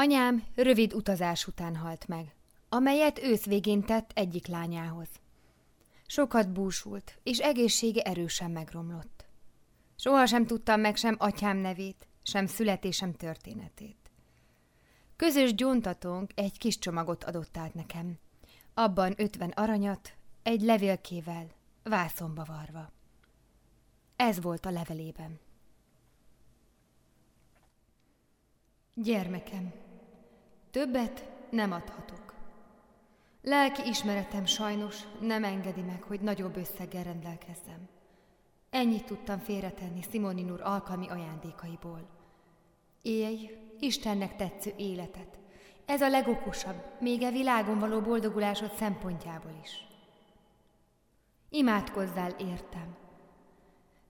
Anyám rövid utazás után halt meg, amelyet ősz végén tett egyik lányához. Sokat búsult, és egészsége erősen megromlott. Soha sem tudtam meg sem atyám nevét, sem születésem történetét. Közös gyóntatónk egy kis csomagot adott át nekem. Abban ötven aranyat, egy levélkével, vászomba varva. Ez volt a levelében. Gyermekem, többet nem adhatok. Lelki ismeretem sajnos nem engedi meg, hogy nagyobb összeggel rendelkezzem. Ennyit tudtam félretenni Simonin úr alkalmi ajándékaiból. Élj Istennek tetsző életet. Ez a legokosabb, még e világon való boldogulásod szempontjából is. Imádkozzál értem.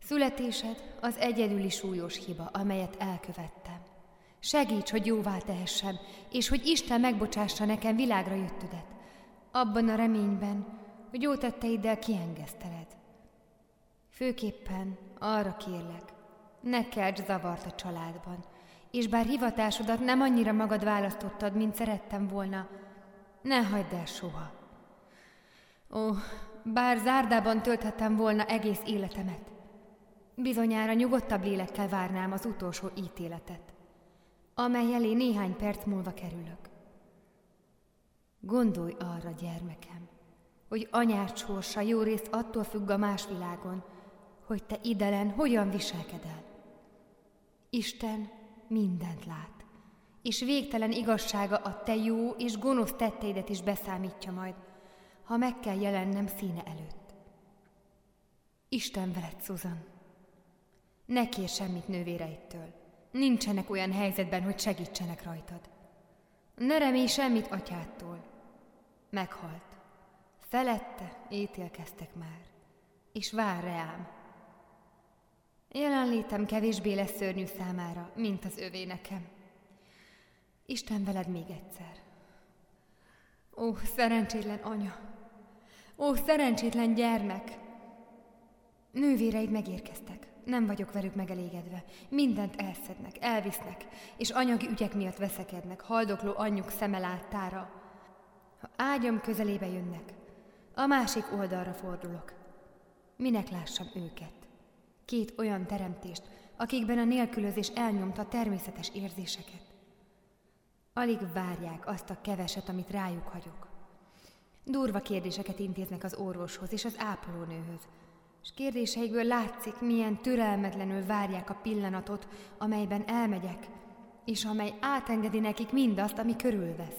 Születésed az egyedüli súlyos hiba, amelyet elkövettem. Segíts, hogy jóvá tehessem, és hogy Isten megbocsássa nekem világra jöttödet, abban a reményben, hogy jó tetteiddel kiengeszteled. Főképpen arra kérlek, ne kelts zavart a családban, és bár hivatásodat nem annyira magad választottad, mint szerettem volna, ne hagyd el soha. Ó, bár zárdában tölthettem volna egész életemet, bizonyára nyugodtabb lélekkel várnám az utolsó ítéletet amely elé néhány perc múlva kerülök. Gondolj arra, gyermekem, hogy anyád sorsa jó részt attól függ a más világon, hogy te idelen hogyan viselkedel. Isten mindent lát, és végtelen igazsága a te jó és gonosz tetteidet is beszámítja majd, ha meg kell jelennem színe előtt. Isten veled, Susan! Ne kér semmit nővéreittől. Nincsenek olyan helyzetben, hogy segítsenek rajtad. Ne remélj semmit atyától. Meghalt. Felette ítélkeztek már, és vár reám. Jelenlétem kevésbé lesz szörnyű számára, mint az övé nekem. Isten veled még egyszer. Ó, szerencsétlen anya! Ó, szerencsétlen gyermek! Nővéreid megérkeztek. Nem vagyok velük megelégedve. Mindent elszednek, elvisznek, és anyagi ügyek miatt veszekednek, haldokló anyjuk szeme láttára. Ha ágyam közelébe jönnek, a másik oldalra fordulok. Minek lássam őket? Két olyan teremtést, akikben a nélkülözés elnyomta természetes érzéseket. Alig várják azt a keveset, amit rájuk hagyok. Durva kérdéseket intéznek az orvoshoz és az ápolónőhöz, és kérdéseikből látszik, milyen türelmetlenül várják a pillanatot, amelyben elmegyek, és amely átengedi nekik mindazt, ami körülvesz.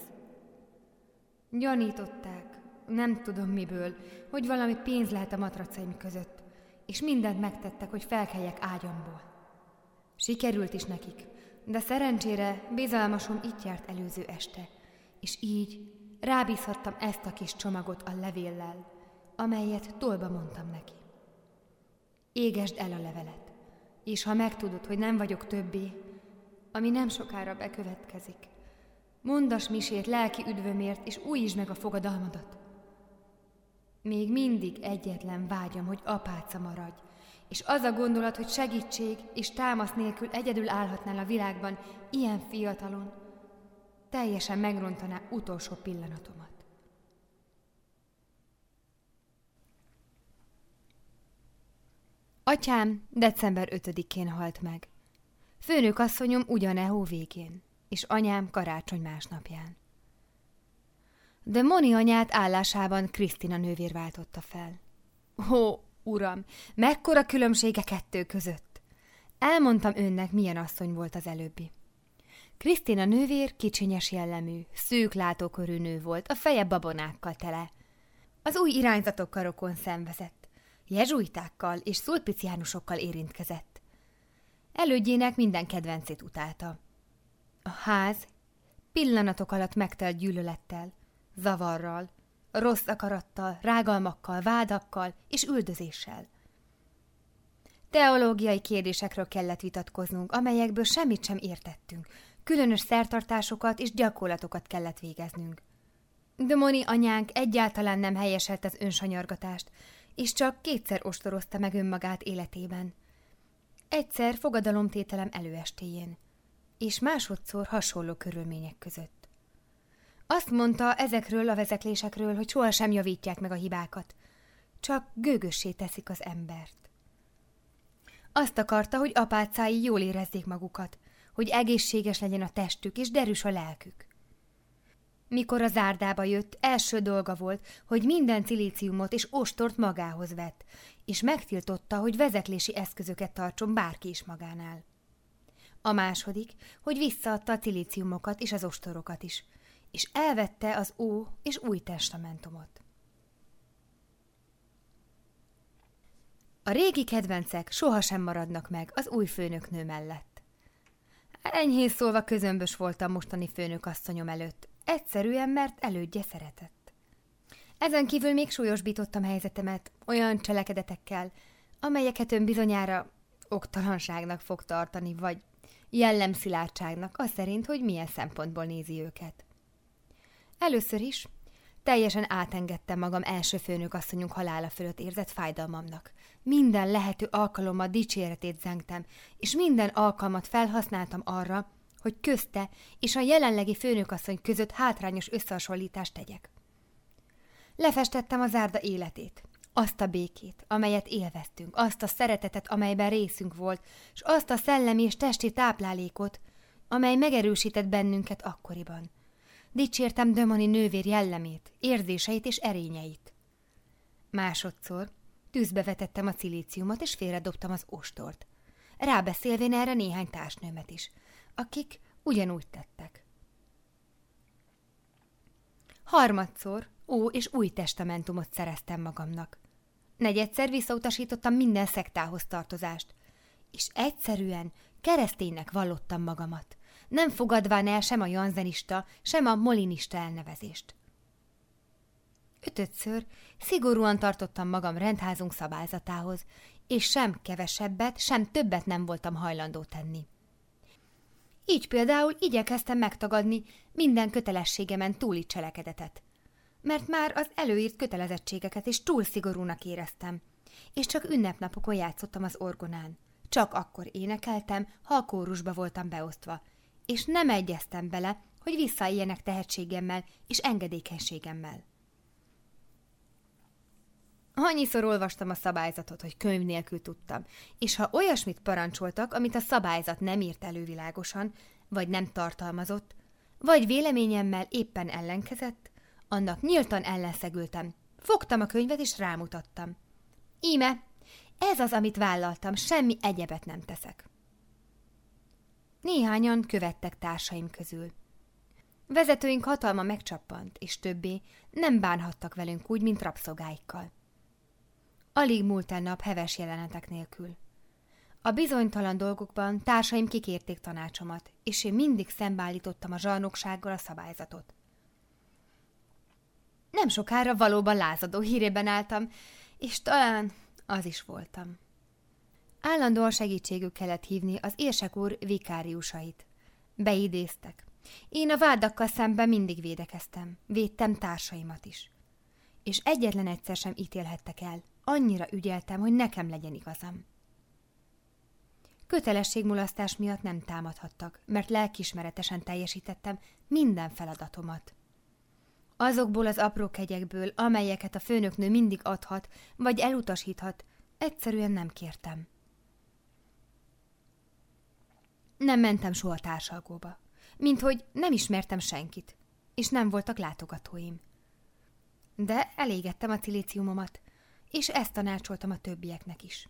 Gyanították, nem tudom miből, hogy valami pénz lehet a matracaim között, és mindent megtettek, hogy felkeljek ágyamból. Sikerült is nekik, de szerencsére bizalmasom itt járt előző este, és így rábízhattam ezt a kis csomagot a levéllel, amelyet tolba mondtam neki. Égesd el a levelet, és ha megtudod, hogy nem vagyok többé, ami nem sokára bekövetkezik, mondas misét lelki üdvömért, és újítsd meg a fogadalmadat. Még mindig egyetlen vágyam, hogy apáca maradj, és az a gondolat, hogy segítség és támasz nélkül egyedül állhatnál a világban ilyen fiatalon, teljesen megrontaná utolsó pillanatomat. Atyám december 5-én halt meg. Főnök asszonyom ugyane hó végén, és anyám karácsony másnapján. De Moni anyát állásában Krisztina nővér váltotta fel. Ó, uram, mekkora különbsége kettő között! Elmondtam önnek, milyen asszony volt az előbbi. Krisztina nővér kicsinyes jellemű, szűk látókörű nő volt, a feje babonákkal tele. Az új irányzatokkal rokon szenvezett jezsuitákkal és szulpiciánusokkal érintkezett. Elődjének minden kedvencét utálta. A ház pillanatok alatt megtelt gyűlölettel, zavarral, rossz akarattal, rágalmakkal, vádakkal és üldözéssel. Teológiai kérdésekről kellett vitatkoznunk, amelyekből semmit sem értettünk, különös szertartásokat és gyakorlatokat kellett végeznünk. Moni anyánk egyáltalán nem helyeselt az önsanyargatást, és csak kétszer ostorozta meg önmagát életében. Egyszer fogadalomtételem előestéjén, és másodszor hasonló körülmények között. Azt mondta ezekről a vezeklésekről, hogy sohasem javítják meg a hibákat, csak gőgössé teszik az embert. Azt akarta, hogy apácái jól érezzék magukat, hogy egészséges legyen a testük és derűs a lelkük. Mikor a zárdába jött, első dolga volt, hogy minden cilíciumot és ostort magához vett, és megtiltotta, hogy vezeklési eszközöket tartson bárki is magánál. A második, hogy visszaadta a cilíciumokat és az ostorokat is, és elvette az Ó és Új Testamentumot. A régi kedvencek sohasem maradnak meg az új főnöknő mellett. Enyhén szólva közömbös voltam mostani főnök asszonyom előtt, egyszerűen, mert elődje szeretett. Ezen kívül még súlyosbítottam helyzetemet olyan cselekedetekkel, amelyeket ön bizonyára oktalanságnak fog tartani, vagy jellemszilárdságnak, az szerint, hogy milyen szempontból nézi őket. Először is teljesen átengedtem magam első főnök asszonyunk halála fölött érzett fájdalmamnak. Minden lehető alkalommal dicséretét zengtem, és minden alkalmat felhasználtam arra, hogy közte és a jelenlegi főnökasszony között hátrányos összehasonlítást tegyek. Lefestettem az árda életét, azt a békét, amelyet élveztünk, azt a szeretetet, amelyben részünk volt, és azt a szellemi és testi táplálékot, amely megerősített bennünket akkoriban. Dicsértem Dömoni nővér jellemét, érzéseit és erényeit. Másodszor tűzbe vetettem a cilíciumot, és félredobtam az ostort. Rábeszélvén erre néhány társnőmet is, akik ugyanúgy tettek. Harmadszor Ó és Új Testamentumot szereztem magamnak. Negyedszer visszautasítottam minden szektához tartozást, és egyszerűen kereszténynek vallottam magamat, nem fogadván el sem a janzenista, sem a molinista elnevezést. Ötödször szigorúan tartottam magam rendházunk szabályzatához, és sem kevesebbet, sem többet nem voltam hajlandó tenni. Így például igyekeztem megtagadni minden kötelességemen túli cselekedetet mert már az előírt kötelezettségeket is túl szigorúnak éreztem, és csak ünnepnapokon játszottam az orgonán. Csak akkor énekeltem, ha a kórusba voltam beosztva, és nem egyeztem bele, hogy visszaéljenek tehetségemmel és engedékenységemmel. Annyiszor olvastam a szabályzatot, hogy könyv nélkül tudtam, és ha olyasmit parancsoltak, amit a szabályzat nem írt elővilágosan, vagy nem tartalmazott, vagy véleményemmel éppen ellenkezett, annak nyíltan ellenszegültem. Fogtam a könyvet, és rámutattam. Íme, ez az, amit vállaltam, semmi egyebet nem teszek. Néhányan követtek társaim közül. Vezetőink hatalma megcsappant, és többé nem bánhattak velünk úgy, mint rabszogáikkal. Alig múlt el nap heves jelenetek nélkül. A bizonytalan dolgokban társaim kikérték tanácsomat, és én mindig szembeállítottam a zsarnoksággal a szabályzatot. Nem sokára valóban lázadó hírében álltam, és talán az is voltam. Állandóan segítségük kellett hívni az érsek úr vikáriusait. Beidéztek. Én a vádakkal szemben mindig védekeztem, védtem társaimat is. És egyetlen egyszer sem ítélhettek el, annyira ügyeltem, hogy nekem legyen igazam. Kötelességmulasztás miatt nem támadhattak, mert lelkismeretesen teljesítettem minden feladatomat. Azokból az apró kegyekből, amelyeket a főnöknő mindig adhat, vagy elutasíthat, egyszerűen nem kértem. Nem mentem soha társalgóba, mint hogy nem ismertem senkit, és nem voltak látogatóim. De elégettem a cilíciumomat, és ezt tanácsoltam a többieknek is.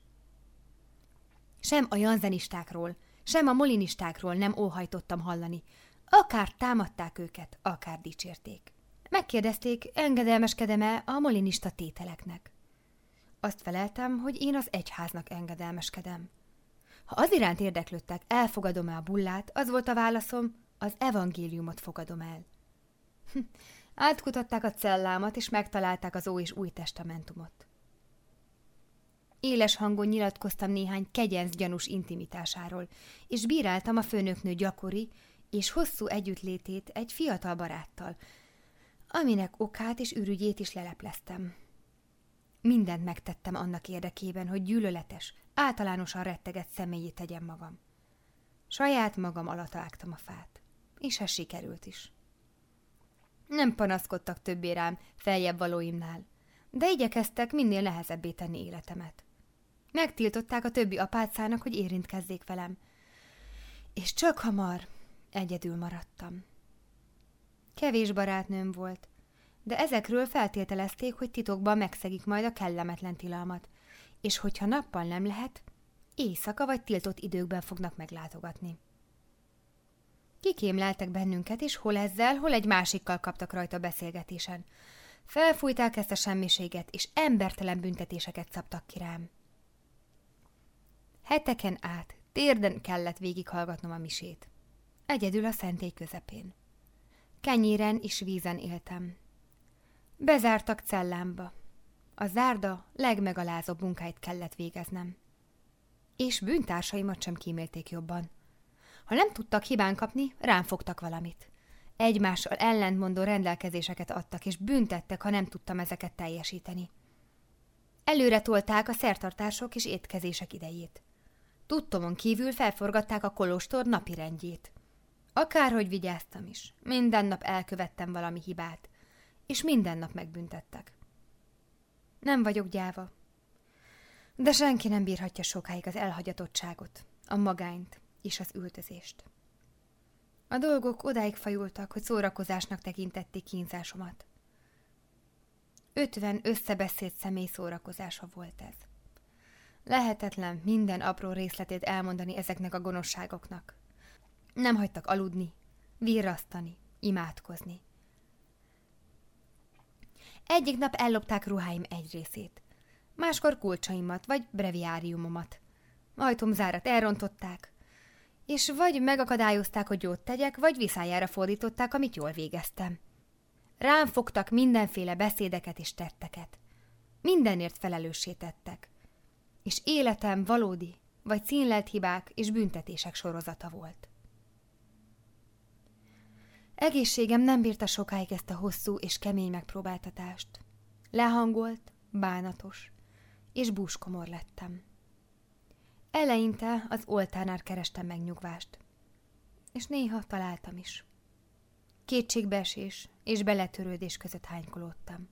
Sem a janzenistákról, sem a molinistákról nem óhajtottam hallani, akár támadták őket, akár dicsérték. Megkérdezték, engedelmeskedem-e a molinista tételeknek. Azt feleltem, hogy én az egyháznak engedelmeskedem. Ha az iránt érdeklődtek, elfogadom-e a bullát, az volt a válaszom, az evangéliumot fogadom el. Hm, átkutatták a cellámat, és megtalálták az Ó és Új Testamentumot. Éles hangon nyilatkoztam néhány kegyenc gyanús intimitásáról, és bíráltam a főnöknő gyakori és hosszú együttlétét egy fiatal baráttal, aminek okát és ürügyét is lelepleztem. Mindent megtettem annak érdekében, hogy gyűlöletes, általánosan retteget személyét tegyem magam. Saját magam alatt vágtam a fát, és ez sikerült is. Nem panaszkodtak többé rám feljebb valóimnál, de igyekeztek minél nehezebbé tenni életemet. Megtiltották a többi apácának, hogy érintkezzék velem, és csak hamar egyedül maradtam. Kevés barátnőm volt, de ezekről feltételezték, hogy titokban megszegik majd a kellemetlen tilalmat, és hogyha nappal nem lehet, éjszaka vagy tiltott időkben fognak meglátogatni. Kikémleltek bennünket, és hol ezzel, hol egy másikkal kaptak rajta beszélgetésen. Felfújták ezt a semmiséget, és embertelen büntetéseket szabtak ki rám. Heteken át térden kellett végighallgatnom a misét. Egyedül a szentély közepén. Kenyéren és vízen éltem. Bezártak cellámba. A zárda legmegalázóbb munkáit kellett végeznem. És bűntársaimat sem kímélték jobban. Ha nem tudtak hibán kapni, rám fogtak valamit. Egymással ellentmondó rendelkezéseket adtak, és büntettek, ha nem tudtam ezeket teljesíteni. Előre tolták a szertartások és étkezések idejét. Tudtomon kívül felforgatták a kolostor napi rendjét. Akárhogy vigyáztam is, minden nap elkövettem valami hibát, és minden nap megbüntettek. Nem vagyok gyáva, de senki nem bírhatja sokáig az elhagyatottságot, a magányt és az ültözést. A dolgok odáig fajultak, hogy szórakozásnak tekintették kínzásomat. Ötven összebeszélt személy szórakozása volt ez. Lehetetlen minden apró részletét elmondani ezeknek a gonoszságoknak. Nem hagytak aludni, virrasztani, imádkozni. Egyik nap ellopták ruháim egy részét, máskor kulcsaimat vagy breviáriumomat. Ajtomzárat elrontották, és vagy megakadályozták, hogy jót tegyek, vagy viszájára fordították, amit jól végeztem. Rám fogtak mindenféle beszédeket és tetteket. Mindenért felelőssé tettek. És életem valódi, vagy színlelt hibák és büntetések sorozata volt. Egészségem nem bírta sokáig ezt a hosszú és kemény megpróbáltatást. Lehangolt, bánatos, és búskomor lettem. Eleinte az oltánál kerestem megnyugvást, és néha találtam is. Kétségbeesés és beletörődés között hánykolódtam.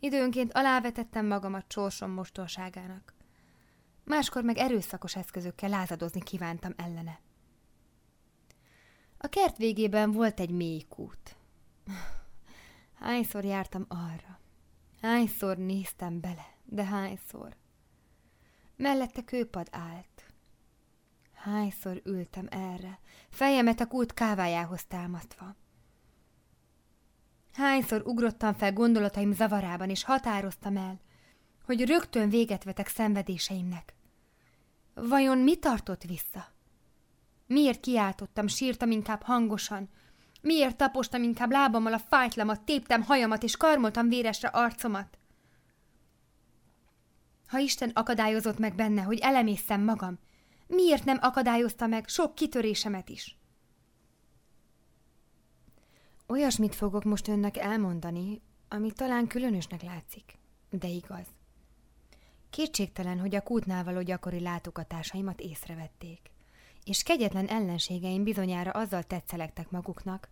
Időnként alávetettem magamat sorsom mostorságának, máskor meg erőszakos eszközökkel lázadozni kívántam ellene. A kert végében volt egy mély kút. Hányszor jártam arra, hányszor néztem bele, de hányszor. Mellette kőpad állt. Hányszor ültem erre, fejemet a kút kávájához támasztva. Hányszor ugrottam fel gondolataim zavarában, és határoztam el, hogy rögtön véget vetek szenvedéseimnek. Vajon mi tartott vissza? Miért kiáltottam, sírtam inkább hangosan? Miért tapostam inkább lábammal a fájtlamat, téptem hajamat és karmoltam véresre arcomat? Ha Isten akadályozott meg benne, hogy elemészem magam, miért nem akadályozta meg sok kitörésemet is? Olyasmit fogok most önnek elmondani, ami talán különösnek látszik, de igaz. Kétségtelen, hogy a kútnál való gyakori látogatásaimat észrevették és kegyetlen ellenségeim bizonyára azzal tetszelektek maguknak,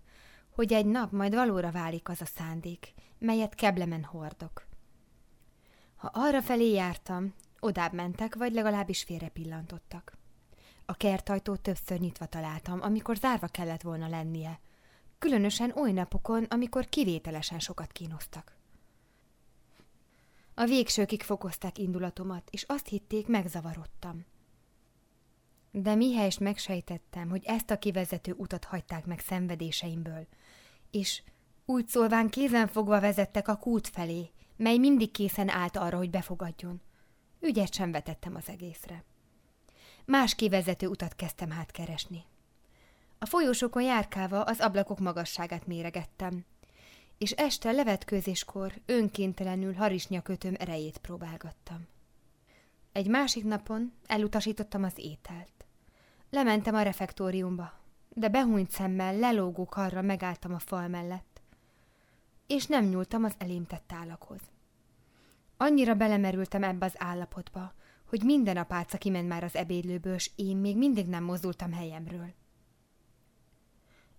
hogy egy nap majd valóra válik az a szándék, melyet keblemen hordok. Ha arra felé jártam, odább mentek, vagy legalábbis félre pillantottak. A kertajtót többször nyitva találtam, amikor zárva kellett volna lennie, különösen oly napokon, amikor kivételesen sokat kínoztak. A végsőkig fokozták indulatomat, és azt hitték, megzavarodtam. De mihelyest megsejtettem, hogy ezt a kivezető utat hagyták meg szenvedéseimből, és úgy szólván kézen fogva vezettek a kút felé, mely mindig készen állt arra, hogy befogadjon. Ügyet sem vetettem az egészre. Más kivezető utat kezdtem hát keresni. A folyósokon járkálva az ablakok magasságát méregettem, és este levetkőzéskor önkéntelenül harisnyakötöm erejét próbálgattam. Egy másik napon elutasítottam az ételt. Lementem a refektóriumba, de behúnyt szemmel, lelógó karra megálltam a fal mellett, és nem nyúltam az elém tett állakhoz. Annyira belemerültem ebbe az állapotba, hogy minden apáca kiment már az ebédlőből, s én még mindig nem mozdultam helyemről.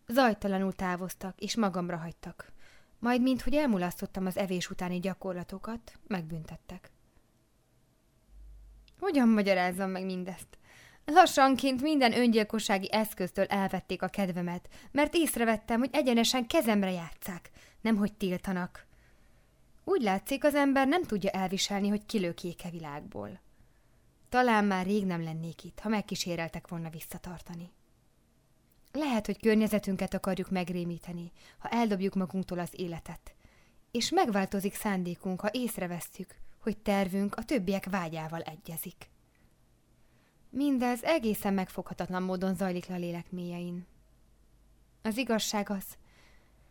Zajtalanul távoztak, és magamra hagytak. Majd, minthogy elmulasztottam az evés utáni gyakorlatokat, megbüntettek. Hogyan magyarázzam meg mindezt? Lassanként minden öngyilkossági eszköztől elvették a kedvemet, mert észrevettem, hogy egyenesen kezemre játszák, nemhogy tiltanak. Úgy látszik, az ember nem tudja elviselni, hogy kilőkjék e világból. Talán már rég nem lennék itt, ha megkíséreltek volna visszatartani. Lehet, hogy környezetünket akarjuk megrémíteni, ha eldobjuk magunktól az életet. És megváltozik szándékunk, ha észrevesszük, hogy tervünk a többiek vágyával egyezik. Mindez egészen megfoghatatlan módon zajlik le a lélek mélyein. Az igazság az,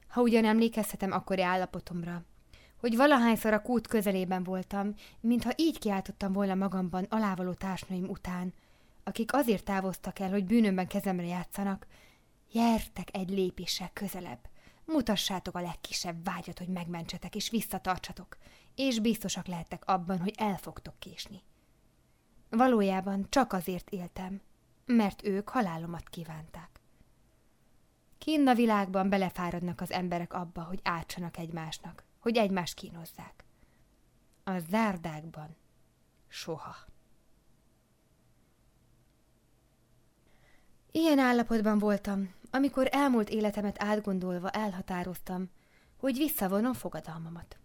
ha ugyan emlékezhetem akkori állapotomra, hogy valahányszor a kút közelében voltam, mintha így kiáltottam volna magamban alávaló társnaim után, akik azért távoztak el, hogy bűnömben kezemre játszanak, Jertek egy lépéssel közelebb. Mutassátok a legkisebb vágyat, hogy megmentsetek és visszatartsatok, és biztosak lehettek abban, hogy el fogtok késni. Valójában csak azért éltem, mert ők halálomat kívánták. Kinn a világban belefáradnak az emberek abba, hogy átsanak egymásnak, hogy egymást kínozzák. A zárdákban soha. Ilyen állapotban voltam, amikor elmúlt életemet átgondolva elhatároztam, hogy visszavonom fogadalmamat.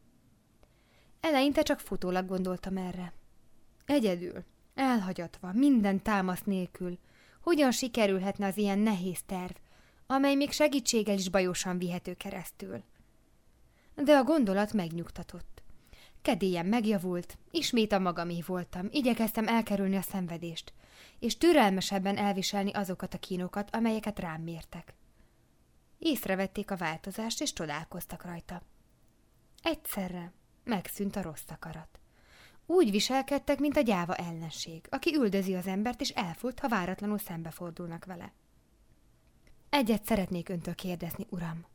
Eleinte csak futólag gondoltam erre. Egyedül, elhagyatva, minden támasz nélkül, hogyan sikerülhetne az ilyen nehéz terv, amely még segítséggel is bajosan vihető keresztül. De a gondolat megnyugtatott. Kedélyen megjavult, ismét a magamé voltam, igyekeztem elkerülni a szenvedést, és türelmesebben elviselni azokat a kínokat, amelyeket rám mértek. Észrevették a változást, és csodálkoztak rajta. Egyszerre megszűnt a rossz akarat. Úgy viselkedtek, mint a gyáva ellenség, aki üldözi az embert, és elfut, ha váratlanul szembefordulnak vele. Egyet szeretnék öntől kérdezni, uram.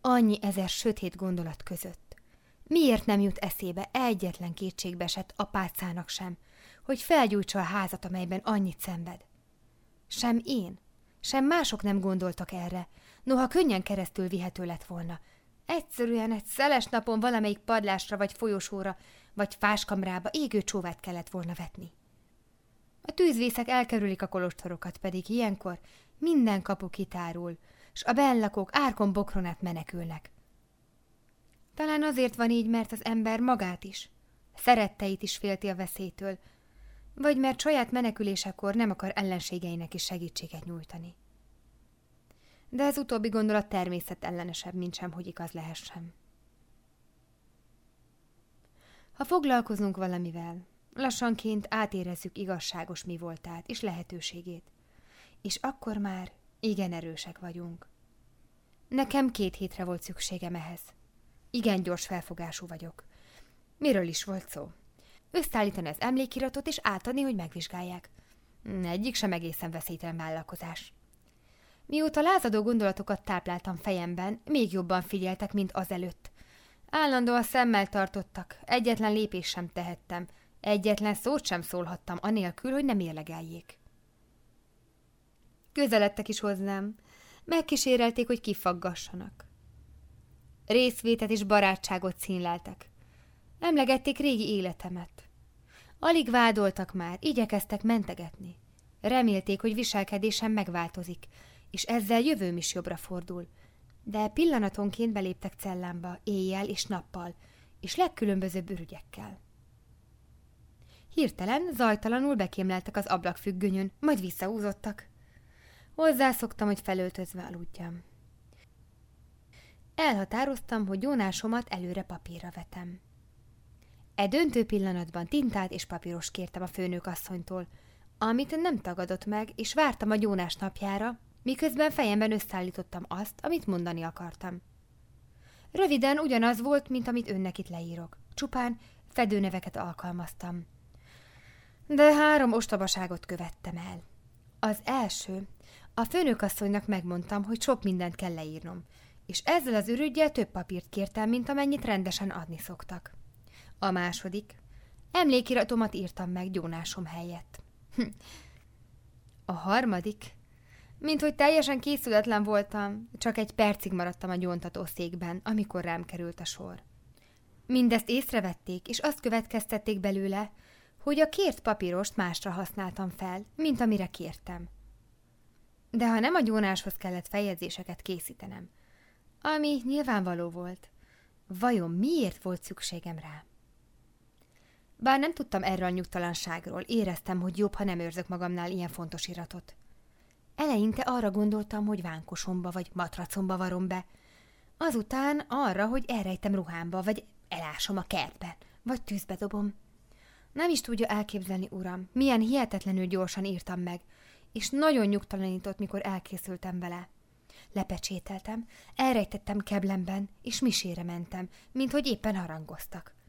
Annyi ezer sötét gondolat között. Miért nem jut eszébe egyetlen kétségbeesett apácának sem, hogy felgyújtsa a házat, amelyben annyit szenved. Sem én, sem mások nem gondoltak erre, noha könnyen keresztül vihető lett volna. Egyszerűen egy szeles napon valamelyik padlásra vagy folyosóra, vagy fáskamrába égő csóvát kellett volna vetni. A tűzvészek elkerülik a kolostorokat, pedig ilyenkor minden kapu kitárul, s a bellakók árkon bokronát menekülnek. Talán azért van így, mert az ember magát is, szeretteit is félti a veszélytől, vagy mert saját menekülésekor nem akar ellenségeinek is segítséget nyújtani. De ez utóbbi gondolat természet ellenesebb, mint sem, hogy igaz lehessen. Ha foglalkozunk valamivel, lassanként átérezzük igazságos mi voltát és lehetőségét, és akkor már igen erősek vagyunk. Nekem két hétre volt szükségem ehhez. Igen gyors felfogású vagyok. Miről is volt szó? Összeállítani az emlékiratot és átadni, hogy megvizsgálják. Egyik sem egészen veszélytelen vállalkozás. Mióta lázadó gondolatokat tápláltam fejemben, még jobban figyeltek, mint azelőtt. Állandóan szemmel tartottak, egyetlen lépés sem tehettem, egyetlen szót sem szólhattam, anélkül, hogy nem érlegeljék. Közeledtek is hozzám, megkísérelték, hogy kifaggassanak. Részvétet és barátságot színleltek. Emlegették régi életemet. Alig vádoltak már, igyekeztek mentegetni. Remélték, hogy viselkedésem megváltozik, és ezzel jövőm is jobbra fordul. De pillanatonként beléptek cellámba, éjjel és nappal, és legkülönbözőbb ürügyekkel. Hirtelen, zajtalanul bekémleltek az ablakfüggönyön, majd visszahúzottak. Hozzászoktam, hogy felöltözve aludjam. Elhatároztam, hogy gyónásomat előre papírra vetem. E döntő pillanatban tintát és papíros kértem a főnök asszonytól, amit nem tagadott meg, és vártam a gyónás napjára, miközben fejemben összeállítottam azt, amit mondani akartam. Röviden ugyanaz volt, mint amit önnek itt leírok. Csupán fedőneveket alkalmaztam. De három ostobaságot követtem el. Az első, a főnökasszonynak megmondtam, hogy sok mindent kell leírnom, és ezzel az ürügyel több papírt kértem, mint amennyit rendesen adni szoktak. A második. Emlékiratomat írtam meg gyónásom helyett. Hm. A harmadik, mint hogy teljesen készületlen voltam, csak egy percig maradtam a gyóntató székben, amikor rám került a sor. Mindezt észrevették, és azt következtették belőle, hogy a kért papírost másra használtam fel, mint amire kértem. De ha nem a gyónáshoz kellett feljegyzéseket készítenem, ami nyilvánvaló volt, vajon miért volt szükségem rá? Bár nem tudtam erről a nyugtalanságról, éreztem, hogy jobb, ha nem őrzök magamnál ilyen fontos iratot. Eleinte arra gondoltam, hogy vánkosomba vagy matracomba varom be, azután arra, hogy elrejtem ruhámba, vagy elásom a kertbe, vagy tűzbe dobom. Nem is tudja elképzelni, uram, milyen hihetetlenül gyorsan írtam meg, és nagyon nyugtalanított, mikor elkészültem vele. Lepecsételtem, elrejtettem keblemben, és misére mentem, mint éppen harangoztak.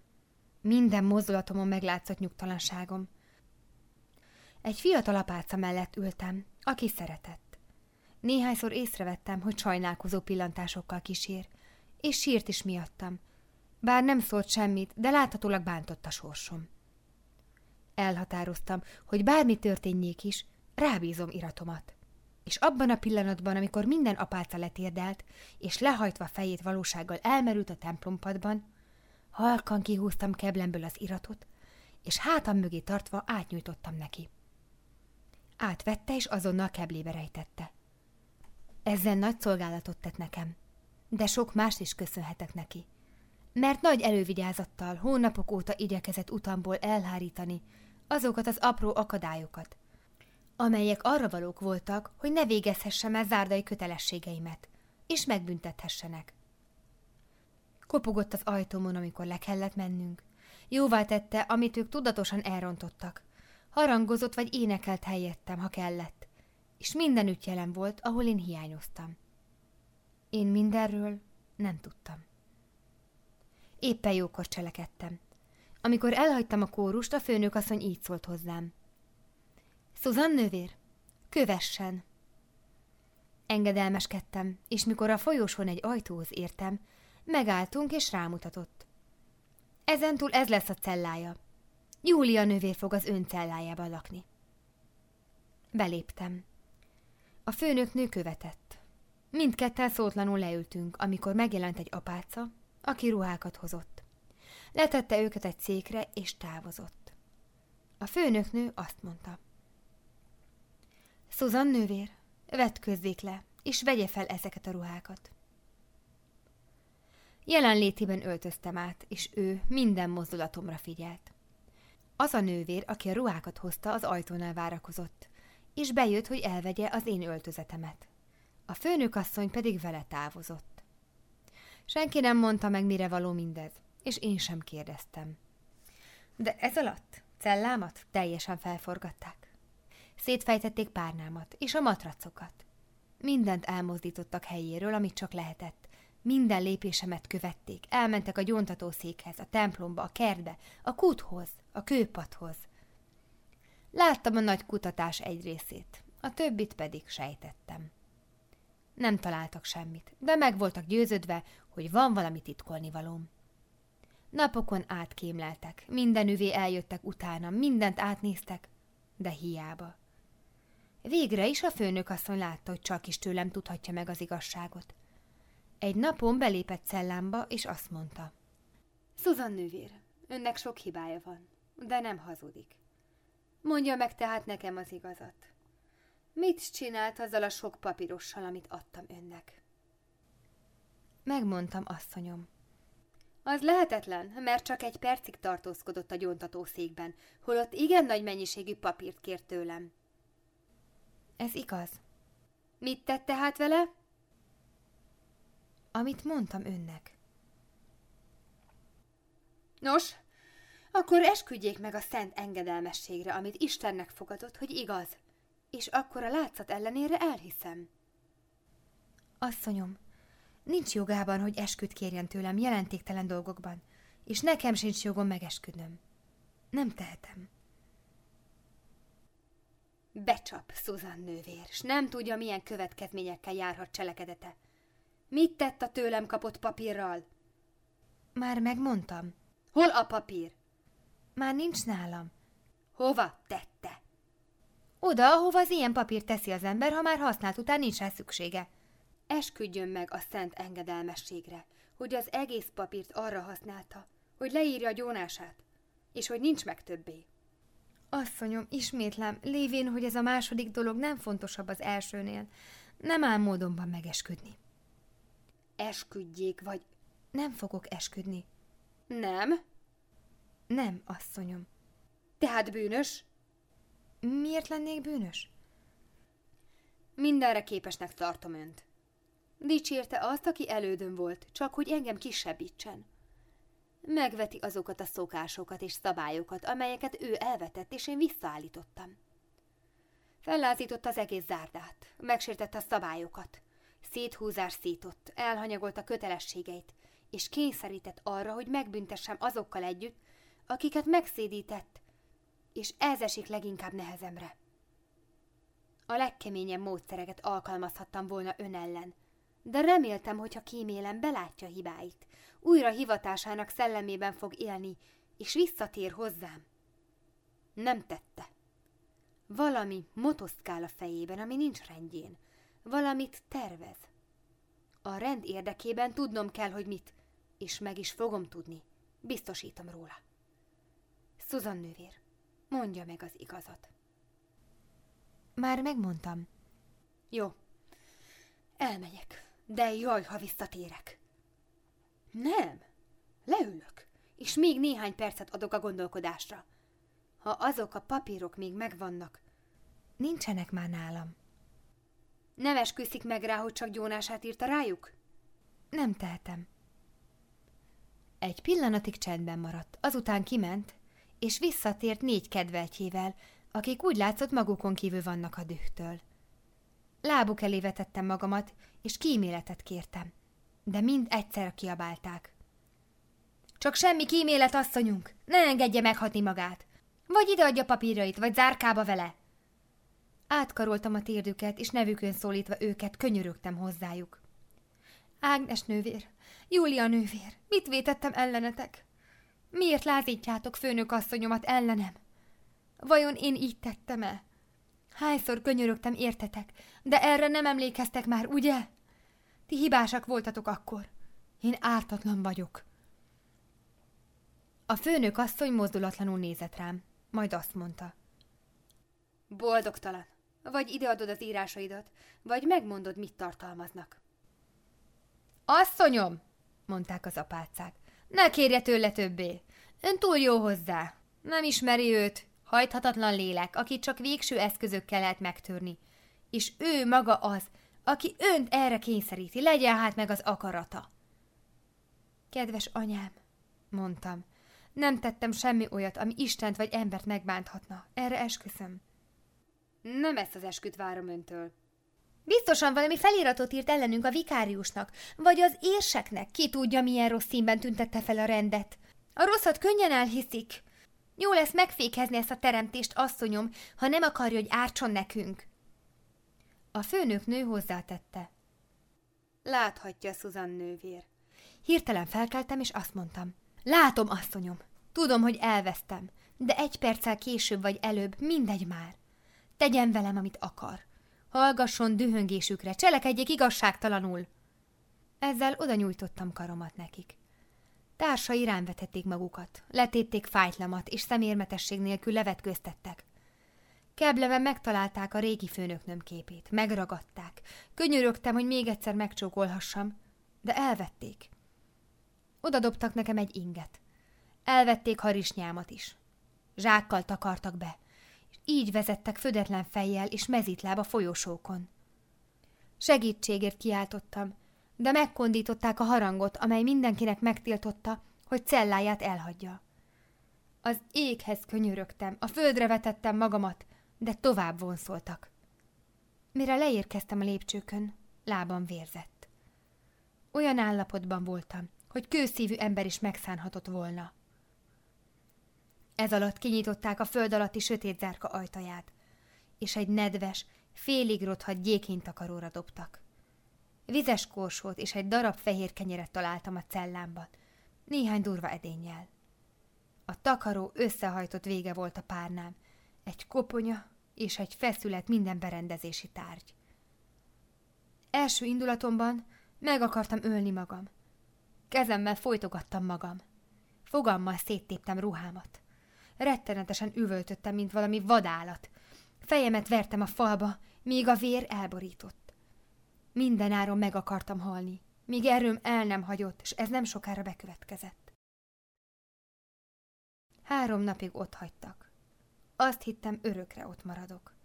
Minden mozdulatomon meglátszott nyugtalanságom. Egy fiatal apáca mellett ültem, aki szeretett. Néhányszor észrevettem, hogy sajnálkozó pillantásokkal kísér, és sírt is miattam. Bár nem szólt semmit, de láthatólag bántott a sorsom. Elhatároztam, hogy bármi történjék is, rábízom iratomat. És abban a pillanatban, amikor minden apáca letérdelt, és lehajtva fejét valósággal elmerült a templompadban, halkan kihúztam keblemből az iratot, és hátam mögé tartva átnyújtottam neki. Átvette, és azonnal keblébe rejtette. Ezzel nagy szolgálatot tett nekem, de sok mást is köszönhetek neki. Mert nagy elővigyázattal hónapok óta igyekezett utamból elhárítani azokat az apró akadályokat, amelyek arra valók voltak, hogy ne végezhessem el zárdai kötelességeimet, és megbüntethessenek. Kopogott az ajtómon, amikor le kellett mennünk. Jóvá tette, amit ők tudatosan elrontottak. Harangozott vagy énekelt helyettem, ha kellett. És mindenütt jelen volt, ahol én hiányoztam. Én mindenről nem tudtam. Éppen jókor cselekedtem. Amikor elhagytam a kórust, a főnök asszony így szólt hozzám. Szuzan nővér, kövessen! Engedelmeskedtem, és mikor a folyóson egy ajtóhoz értem, megálltunk és rámutatott. Ezentúl ez lesz a cellája. Júlia nővér fog az ön cellájában lakni. Beléptem. A főnök nő követett. Mindketten szótlanul leültünk, amikor megjelent egy apáca, aki ruhákat hozott. Letette őket egy székre, és távozott. A főnöknő azt mondta. Szuzan nővér, vetkőzzék le, és vegye fel ezeket a ruhákat. Jelenlétében öltöztem át, és ő minden mozdulatomra figyelt. Az a nővér, aki a ruhákat hozta, az ajtónál várakozott, és bejött, hogy elvegye az én öltözetemet. A főnökasszony pedig vele távozott. Senki nem mondta meg, mire való mindez, és én sem kérdeztem. De ez alatt cellámat teljesen felforgatták. Szétfejtették párnámat és a matracokat. Mindent elmozdítottak helyéről, amit csak lehetett, minden lépésemet követték, elmentek a gyóntatószékhez, a templomba, a kertbe, a kúthoz, a kőpadhoz. Láttam a nagy kutatás egy részét, a többit pedig sejtettem. Nem találtak semmit, de meg voltak győződve, hogy van valami titkolni valóm. Napokon átkémleltek, minden üvé eljöttek utána, mindent átnéztek, de hiába. Végre is a főnök asszony látta, hogy csak is tőlem tudhatja meg az igazságot. Egy napon belépett cellámba, és azt mondta. Susan nővér, önnek sok hibája van, de nem hazudik. Mondja meg tehát nekem az igazat. Mit csinált azzal a sok papírossal, amit adtam önnek? Megmondtam, asszonyom. Az lehetetlen, mert csak egy percig tartózkodott a gyóntatószékben, holott igen nagy mennyiségű papírt kért tőlem. Ez igaz. Mit tett tehát vele? Amit mondtam önnek. Nos, akkor esküdjék meg a szent engedelmességre, amit Istennek fogadott, hogy igaz, és akkor a látszat ellenére elhiszem. Asszonyom, nincs jogában, hogy esküt kérjen tőlem jelentéktelen dolgokban, és nekem sincs jogom megesküdnöm. Nem tehetem. Becsap Susan nővér, és nem tudja, milyen következményekkel járhat cselekedete. Mit tett a tőlem kapott papírral? Már megmondtam. Hol a papír? Már nincs nálam. Hova tette? Oda, ahova az ilyen papírt teszi az ember, ha már használt után nincs rá szüksége. Esküdjön meg a szent engedelmességre, hogy az egész papírt arra használta, hogy leírja a gyónását, és hogy nincs meg többé. Asszonyom, ismétlem, lévén, hogy ez a második dolog nem fontosabb az elsőnél, nem áll módonban megesküdni. Esküdjék, vagy... Nem fogok esküdni. Nem? Nem, asszonyom. Tehát bűnös? Miért lennék bűnös? Mindenre képesnek tartom önt. Dicsérte azt, aki elődön volt, csak hogy engem kisebbítsen. Megveti azokat a szokásokat és szabályokat, amelyeket ő elvetett, és én visszaállítottam. Fellázított az egész zárdát, megsértette a szabályokat, széthúzás szított, elhanyagolta kötelességeit, és kényszerített arra, hogy megbüntessem azokkal együtt, akiket megszédített, és ez esik leginkább nehezemre. A legkeményebb módszereket alkalmazhattam volna ön ellen, de reméltem, hogyha kímélem, belátja hibáit, újra hivatásának szellemében fog élni, és visszatér hozzám. Nem tette. Valami motoszkál a fejében, ami nincs rendjén. Valamit tervez. A rend érdekében tudnom kell, hogy mit, és meg is fogom tudni. Biztosítom róla. Susan nővér, mondja meg az igazat. Már megmondtam. Jó, elmegyek, de jaj, ha visszatérek. Nem, leülök, és még néhány percet adok a gondolkodásra. Ha azok a papírok még megvannak. Nincsenek már nálam. Nem esküszik meg rá, hogy csak gyónását írta rájuk? Nem tehetem. Egy pillanatig csendben maradt, azután kiment, és visszatért négy kedveltjével, akik úgy látszott magukon kívül vannak a dühtől. Lábuk elé vetettem magamat, és kíméletet kértem, de mind egyszer kiabálták. Csak semmi kímélet, asszonyunk! Ne engedje meghatni magát! Vagy ideadja papírjait, vagy zárkába vele! Átkaroltam a térdüket, és nevükön szólítva őket, könyörögtem hozzájuk. Ágnes nővér, Júlia nővér, mit vétettem ellenetek? Miért lázítjátok főnök asszonyomat ellenem? Vajon én így tettem-e? Hányszor könyörögtem értetek, de erre nem emlékeztek már, ugye? Ti hibásak voltatok akkor. Én ártatlan vagyok. A főnök asszony mozdulatlanul nézett rám, majd azt mondta. Boldogtalan. Vagy ideadod az írásaidat, vagy megmondod, mit tartalmaznak. Asszonyom, mondták az apácák, ne kérje tőle többé. Ön túl jó hozzá. Nem ismeri őt, hajthatatlan lélek, akit csak végső eszközökkel lehet megtörni. És ő maga az, aki önt erre kényszeríti, legyen hát meg az akarata. Kedves anyám, mondtam, nem tettem semmi olyat, ami Istent vagy embert megbánthatna. Erre esküszöm. Nem ezt az esküt várom öntől. Biztosan valami feliratot írt ellenünk a vikáriusnak, vagy az érseknek, ki tudja, milyen rossz színben tüntette fel a rendet. A rosszat könnyen elhiszik. Jó lesz megfékezni ezt a teremtést, asszonyom, ha nem akarja, hogy ártson nekünk. A főnök nő hozzátette. Láthatja, Susan nővér. Hirtelen felkeltem, és azt mondtam. Látom, asszonyom. Tudom, hogy elvesztem, de egy perccel később vagy előbb, mindegy már. Tegyen velem, amit akar. Hallgasson dühöngésükre, cselekedjék igazságtalanul. Ezzel oda nyújtottam karomat nekik. Társai rám vetették magukat, letépték fájtlamat, és szemérmetesség nélkül levetköztettek. Kebleven megtalálták a régi főnöknöm képét, megragadták. Könyörögtem, hogy még egyszer megcsókolhassam, de elvették. Oda dobtak nekem egy inget. Elvették harisnyámat is. Zsákkal takartak be, így vezettek födetlen fejjel és mezítláb a folyosókon. Segítségért kiáltottam, de megkondították a harangot, amely mindenkinek megtiltotta, hogy celláját elhagyja. Az éghez könyörögtem, a földre vetettem magamat, de tovább vonszoltak. Mire leérkeztem a lépcsőkön, lábam vérzett. Olyan állapotban voltam, hogy kőszívű ember is megszánhatott volna. Ez alatt kinyitották a föld alatti sötét zárka ajtaját, és egy nedves, félig rothadt gyékénytakaróra dobtak. Vizes korsót és egy darab fehér kenyeret találtam a cellámban, néhány durva edénnyel. A takaró összehajtott vége volt a párnám. Egy koponya és egy feszület minden berendezési tárgy. Első indulatomban meg akartam ölni magam. Kezemmel folytogattam magam. Fogammal széttéptem ruhámat. Rettenetesen üvöltöttem, mint valami vadállat. Fejemet vertem a falba, míg a vér elborított. Mindenáron meg akartam halni, míg erőm el nem hagyott, és ez nem sokára bekövetkezett. Három napig ott hagytak. Azt hittem, örökre ott maradok.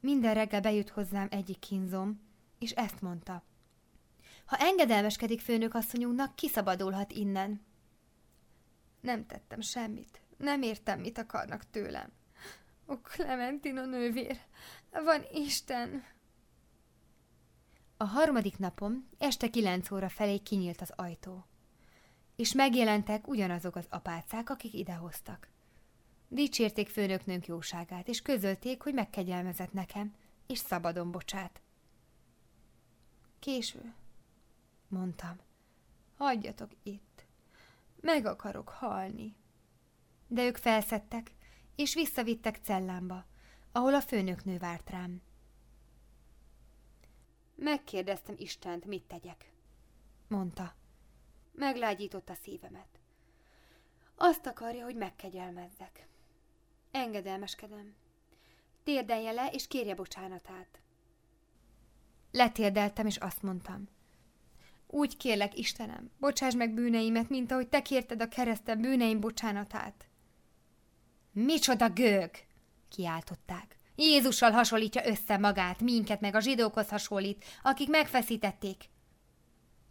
Minden reggel bejött hozzám egyik kínzom, és ezt mondta. Ha engedelmeskedik főnök asszonyunknak, kiszabadulhat innen. Nem tettem semmit. Nem értem, mit akarnak tőlem. Ó, Clementina nővér, van Isten! A harmadik napom este kilenc óra felé kinyílt az ajtó, és megjelentek ugyanazok az apácák, akik idehoztak. Dicsérték főnöknőnk jóságát, és közölték, hogy megkegyelmezett nekem, és szabadon bocsát. Késő, mondtam, hagyjatok itt, meg akarok halni. De ők felszedtek, és visszavittek cellámba, ahol a főnöknő várt rám. Megkérdeztem Istent, mit tegyek, mondta. Meglágyította szívemet. Azt akarja, hogy megkegyelmezzek. Engedelmeskedem. Térdelje le, és kérje bocsánatát. Letérdeltem, és azt mondtam. Úgy kérlek, Istenem, bocsáss meg bűneimet, mint ahogy te kérted a kereszten bűneim bocsánatát. Micsoda gőg! kiáltották. Jézussal hasonlítja össze magát, minket meg a zsidókhoz hasonlít, akik megfeszítették.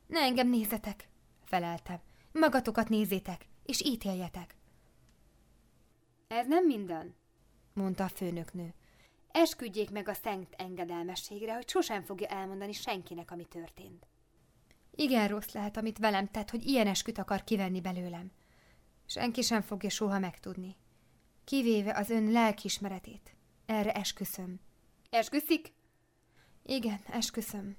Ne engem nézzetek, feleltem. Magatokat nézzétek, és ítéljetek. Ez nem minden, mondta a főnöknő. Esküdjék meg a szent engedelmességre, hogy sosem fogja elmondani senkinek, ami történt. Igen rossz lehet, amit velem tett, hogy ilyen esküt akar kivenni belőlem. Senki sem fogja soha megtudni. Kivéve az ön lelkismeretét. Erre esküszöm. Esküszik? Igen, esküszöm.